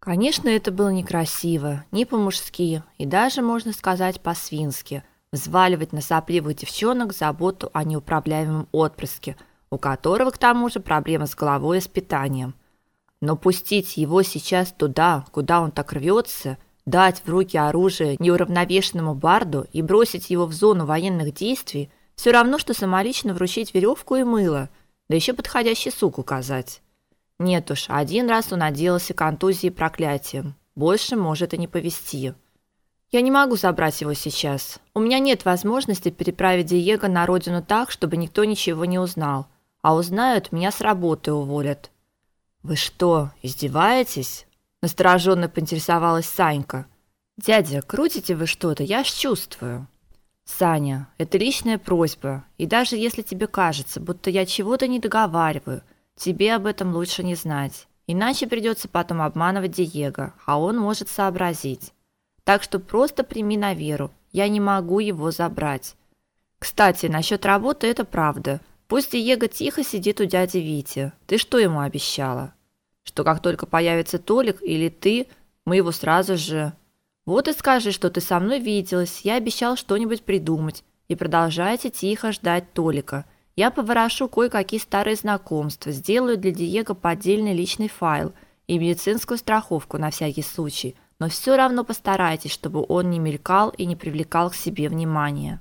Конечно, это было некрасиво, не по-мужски и даже, можно сказать, по-свински взваливать на сопливых девчонок заботу о неуправляемом отпрыске, у которого к тому же проблемы с головой и с питанием. Но пустить его сейчас туда, куда он так рвется, дать в руки оружие неуравновешенному барду и бросить его в зону военных действий, все равно что самолично вручить веревку и мыло, да еще подходящий сук указать. Нет уж, один раз он отделался контузией и проклятием. Больше может и не повезти. Я не могу забрать его сейчас. У меня нет возможности переправить Диего на родину так, чтобы никто ничего не узнал. А узнают, меня с работы уволят. Вы что, издеваетесь? настороженно поинтересовалась Санька. Дядя, крутите вы что-то, я ж чувствую. Саня, это личная просьба, и даже если тебе кажется, будто я чего-то не договариваю, тебе об этом лучше не знать. Иначе придется потом обманывать Диего, а он может сообразить. Так что просто прими на веру. Я не могу его забрать. Кстати, насчет работы это правда. Пусть Диего тихо сидит у дяди Вити. Ты что ему обещала? Что как только появится Толик или ты, мы его сразу же Вот и скажи, что ты со мной виделась. Я обещал что-нибудь придумать. И продолжайте тихо ждать Толика. Я поворошу кое-какие старые знакомства, сделаю для Диего поддельный личный файл и медицинскую страховку на всякий случай. Но все равно постарайтесь, чтобы он не мелькал и не привлекал к себе внимания.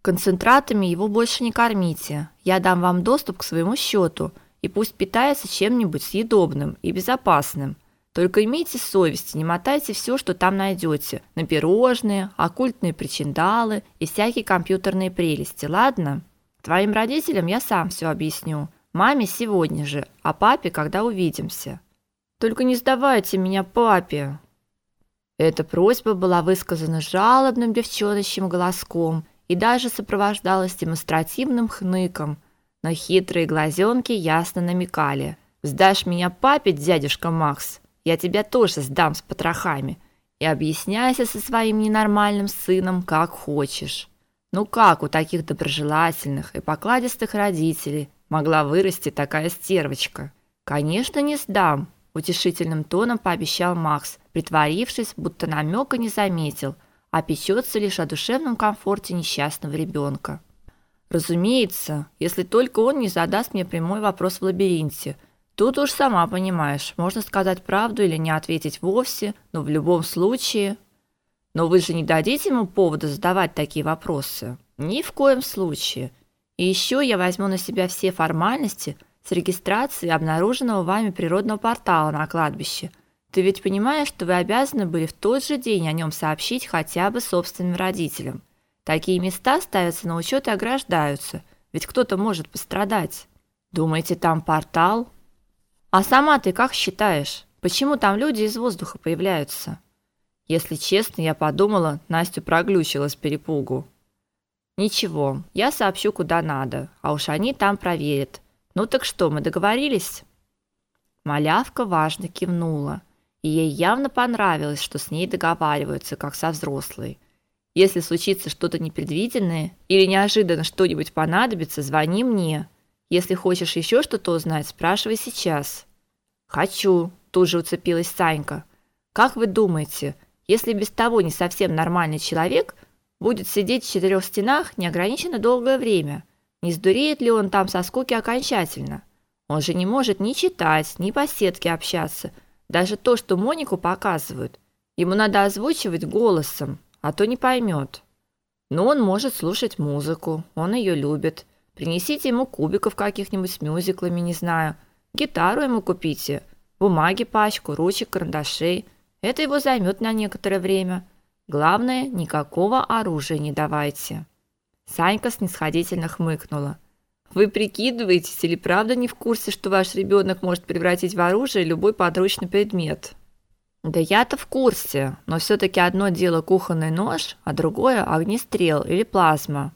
Концентратами его больше не кормите. Я дам вам доступ к своему счету, и пусть питается чем-нибудь съедобным и безопасным. Только имейте совесть, не мотайте все, что там найдете, на пирожные, оккультные причиндалы и всякие компьютерные прелести, ладно? Твоим родителям я сам все объясню. Маме сегодня же, а папе, когда увидимся. Только не сдавайте меня папе. Эта просьба была высказана жалобным девчоночьим голоском и даже сопровождалась демонстративным хныком, но хитрые глазенки ясно намекали: "Сдашь меня папе, дядюшка Макс, я тебя тоже сдам с потрохами, и объясняйся со своим ненормальным сыном как хочешь". Ну как у таких доброжелательных и покладистых родителей могла вырасти такая стервочка? Конечно, не сдам, утешительным тоном пообещал Макс, притворившись, будто намека не заметил а печется лишь о душевном комфорте несчастного ребенка. Разумеется, если только он не задаст мне прямой вопрос в лабиринте. Тут уж сама понимаешь, можно сказать правду или не ответить вовсе, но в любом случае... Но вы же не дадите ему повода задавать такие вопросы. Ни в коем случае. И еще я возьму на себя все формальности с регистрацией обнаруженного вами природного портала на кладбище – ты ведь понимаешь, что вы обязаны были в тот же день о нем сообщить хотя бы собственным родителям. Такие места ставятся на учет и ограждаются, ведь кто-то может пострадать. Думаете, там портал? А сама ты как считаешь, почему там люди из воздуха появляются? Если честно, я подумала, Настю проглючила с перепугу. Ничего, я сообщу куда надо, а уж они там проверят. Ну так что, мы договорились? Малявка важно кивнула и ей явно понравилось, что с ней договариваются как со взрослой. Если случится что-то непредвиденное или неожиданно что-нибудь понадобится, звони мне. Если хочешь еще что-то узнать, спрашивай сейчас. Хочу, тут же уцепилась Санька. Как вы думаете, если без того не совсем нормальный человек будет сидеть в четырех стенах неограниченно долгое время, не сдуреет ли он там со скуки окончательно? Он же не может ни читать, ни по сетке общаться – даже то, что Монику показывают, ему надо озвучивать голосом, а то не поймет. Но он может слушать музыку, он ее любит. Принесите ему кубиков каких-нибудь с мюзиклами, не знаю. Гитару ему купите, бумаги пачку, ручек, карандашей. Это его займет на некоторое время. Главное, никакого оружия не давайте. Санька снисходительно хмыкнула. Вы прикидываетесь или правда не в курсе, что ваш ребенок может превратить в оружие любой подручный предмет? Да я-то в курсе, но все таки одно дело кухонный нож, а другое огнестрел или плазма.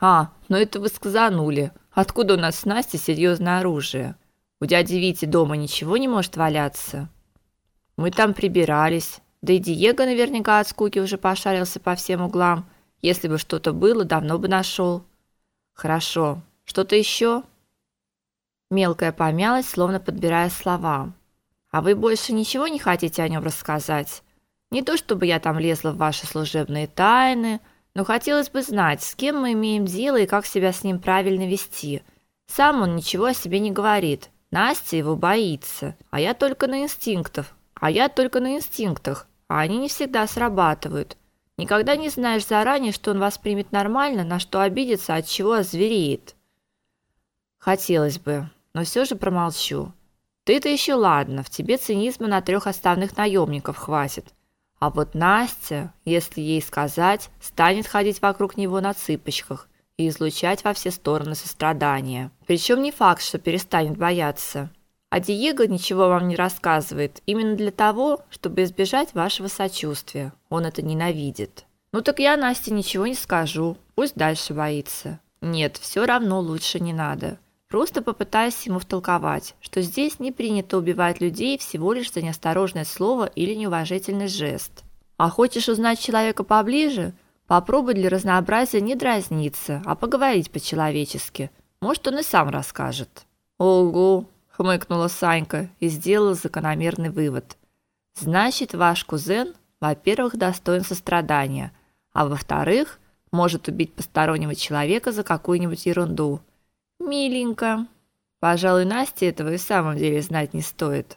А, ну это вы сказанули. Откуда у нас с Настей серьезное оружие? У дяди Вити дома ничего не может валяться. Мы там прибирались. Да и Диего наверняка от скуки уже пошарился по всем углам. Если бы что-то было, давно бы нашел. Хорошо, что-то еще? Мелкая помялась, словно подбирая слова. А вы больше ничего не хотите о нем рассказать? Не то чтобы я там лезла в ваши служебные тайны, но хотелось бы знать, с кем мы имеем дело и как себя с ним правильно вести. Сам он ничего о себе не говорит. Настя его боится, а я только на инстинктах. А я только на инстинктах, а они не всегда срабатывают. Никогда не знаешь заранее, что он воспримет нормально, на что обидится, от чего озвереет. Хотелось бы, но все же промолчу. Ты-то еще ладно, в тебе цинизма на трех оставных наемников хватит. А вот Настя, если ей сказать, станет ходить вокруг него на цыпочках и излучать во все стороны сострадание. Причем не факт, что перестанет бояться. А Диего ничего вам не рассказывает, именно для того, чтобы избежать вашего сочувствия. Он это ненавидит. Ну так я Насте ничего не скажу. Пусть дальше боится. Нет, все равно лучше не надо. Просто попытайся ему втолковать, что здесь не принято убивать людей всего лишь за неосторожное слово или неуважительный жест. А хочешь узнать человека поближе? Попробуй для разнообразия не дразниться, а поговорить по-человечески. Может, он и сам расскажет. Ого, хмыкнула Санька и сделала закономерный вывод. Значит, ваш кузен, во-первых, достоин сострадания, а во-вторых, может убить постороннего человека за какую-нибудь ерунду. Миленько. Пожалуй, Насте этого и в самом деле знать не стоит.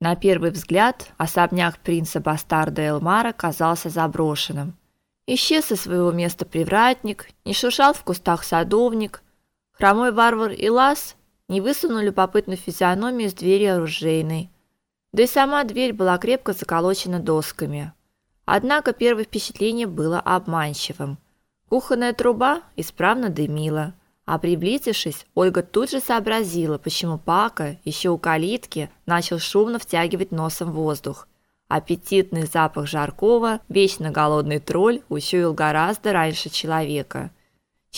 На первый взгляд особняк принца Бастарда Элмара казался заброшенным. Исчез со своего места привратник, не шуршал в кустах садовник, хромой варвар и лас не высунули любопытную физиономию из двери оружейной. Да и сама дверь была крепко заколочена досками. Однако первое впечатление было обманчивым – Кухонная труба исправно дымила, а приблизившись, Ольга тут же сообразила, почему Пака еще у калитки начал шумно втягивать носом воздух. Аппетитный запах жаркого, вечно голодный тролль учуял гораздо раньше человека.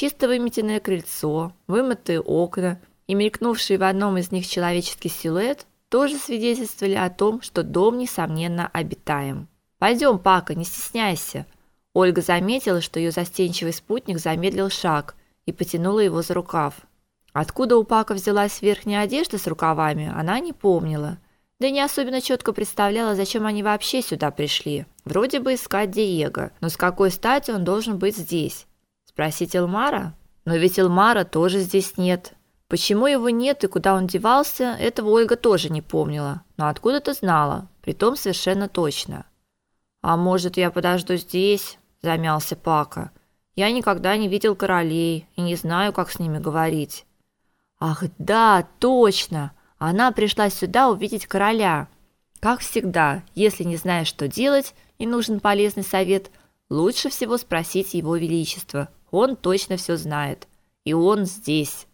Чисто выметенное крыльцо, вымытые окна и мелькнувший в одном из них человеческий силуэт тоже свидетельствовали о том, что дом несомненно обитаем. Пойдем, Пака, не стесняйся, Ольга заметила, что ее застенчивый спутник замедлил шаг и потянула его за рукав. Откуда у Пака взялась верхняя одежда с рукавами, она не помнила. Да и не особенно четко представляла, зачем они вообще сюда пришли. Вроде бы искать Диего, но с какой стати он должен быть здесь? Спросить Элмара? Но ведь Элмара тоже здесь нет. Почему его нет и куда он девался, этого Ольга тоже не помнила, но откуда-то знала, притом совершенно точно. А может, я подожду здесь? замялся Пака. Я никогда не видел королей и не знаю, как с ними говорить. Ах, да, точно. Она пришла сюда увидеть короля. Как всегда, если не знаешь, что делать и нужен полезный совет, лучше всего спросить его величество. Он точно все знает. И он здесь.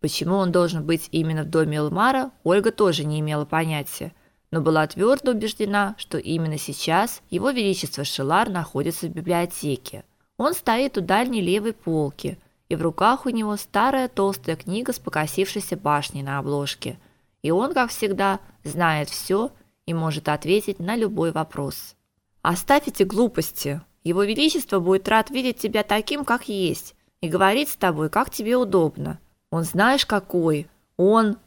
Почему он должен быть именно в доме Элмара, Ольга тоже не имела понятия но была твердо убеждена, что именно сейчас его величество Шелар находится в библиотеке. Он стоит у дальней левой полки, и в руках у него старая толстая книга с покосившейся башней на обложке. И он, как всегда, знает все и может ответить на любой вопрос. Оставь эти глупости. Его величество будет рад видеть тебя таким, как есть, и говорить с тобой, как тебе удобно. Он знаешь какой? Он,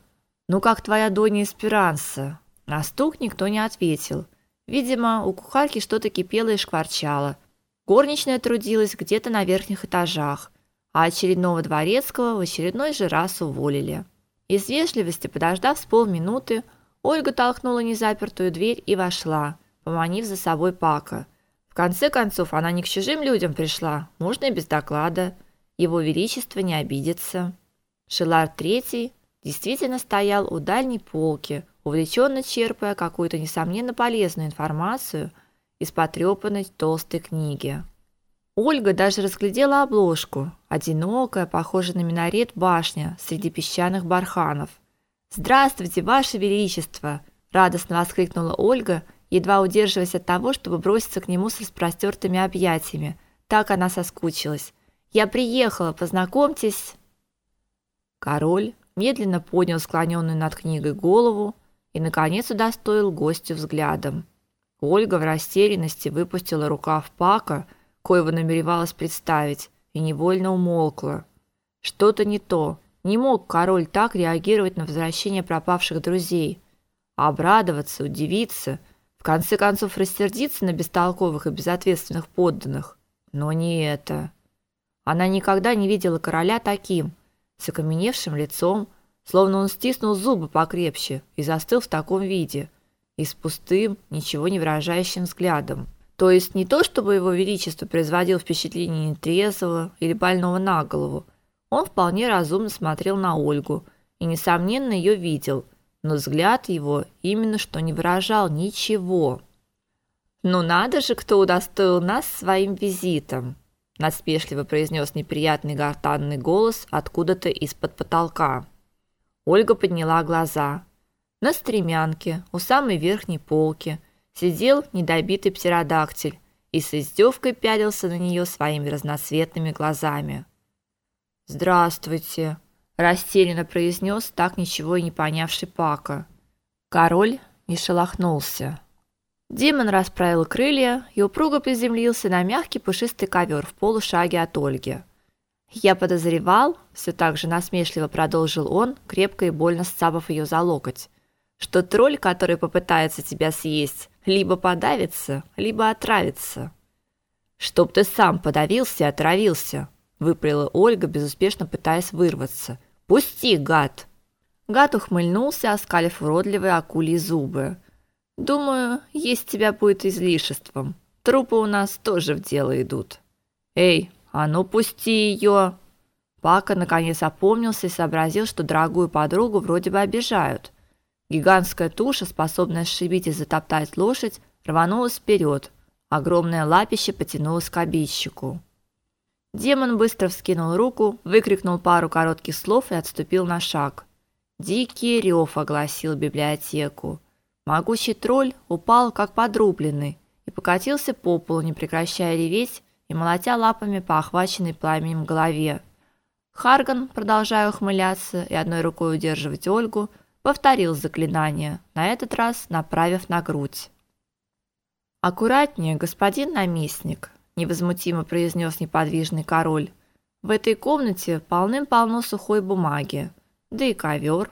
ну как твоя Донья Эсперанса. На стук никто не ответил. Видимо, у кухарки что-то кипело и шкварчало. Горничная трудилась где-то на верхних этажах, а очередного дворецкого в очередной же раз уволили. Из вежливости, подождав с полминуты, Ольга толкнула незапертую дверь и вошла, поманив за собой Пака. Конце концов, она не к чужим людям пришла, можно и без доклада. Его величество не обидится. Шелар III действительно стоял у дальней полки, увлеченно черпая какую-то несомненно полезную информацию из потрепанной толстой книги. Ольга даже разглядела обложку, одинокая, похожая на минарет башня среди песчаных барханов. "Здравствуйте, ваше величество", радостно воскликнула Ольга, едва удерживаясь от того, чтобы броситься к нему с распростертыми объятиями. Так она соскучилась. "Я приехала, познакомьтесь". Король медленно поднял склоненную над книгой голову, и наконец удостоил гостю взглядом. Ольга в растерянности выпустила рукав Пака, коего намеревалась представить, и невольно умолкла. Что-то не то, Не мог король так реагировать на возвращение пропавших друзей. Обрадоваться, удивиться, в конце концов рассердиться на бестолковых и безответственных подданных. Но не это. Она никогда не видела короля таким, с окаменевшим лицом, словно он стиснул зубы покрепче и застыл в таком виде, и с пустым, ничего не выражающим взглядом. То есть не то, чтобы его величество производил впечатление нетрезвого или больного на голову. Он вполне разумно смотрел на Ольгу и несомненно ее видел, но взгляд его именно что не выражал ничего. Ну надо же, кто удостоил нас своим визитом, насмешливо произнес неприятный гортанный голос откуда-то из-под потолка. Ольга подняла глаза. На стремянке у самой верхней полки сидел недобитый птеродактиль и с издевкой пялился на нее своими разноцветными глазами. "Здравствуйте", растерянно произнес так ничего и не понявший Пака. Король не шелохнулся. Демон расправил крылья и упруго приземлился на мягкий пушистый ковер в полушаге от Ольги. Я подозревал, все так же насмешливо продолжил он, крепко и больно сцапав ее за локоть, что тролль, который попытается тебя съесть, либо подавится, либо отравится. Чтоб ты сам подавился и отравился, выпалила Ольга, безуспешно пытаясь вырваться. Пусти, гад. Гад ухмыльнулся, оскалив уродливые акульи зубы. Думаю, есть тебя будет излишеством. Трупы у нас тоже в дело идут. Эй, а ну пусти ее. Пака наконец опомнился и сообразил, что дорогую подругу вроде бы обижают. Гигантская туша, способная сшибить и затоптать лошадь, рванулась вперед. Огромное лапище потянулось к обидчику. Демон быстро вскинул руку, выкрикнул пару коротких слов и отступил на шаг. Дикий рев огласил библиотеку. Могучий тролль упал как подрубленный и покатился по полу, не прекращая реветь и молотя лапами по охваченной пламенем голове. Харган, продолжая ухмыляться и одной рукой удерживать Ольгу, повторил заклинание, на этот раз направив на грудь. Аккуратнее, господин наместник, невозмутимо произнес неподвижный король. В этой комнате полным-полно сухой бумаги, да и ковер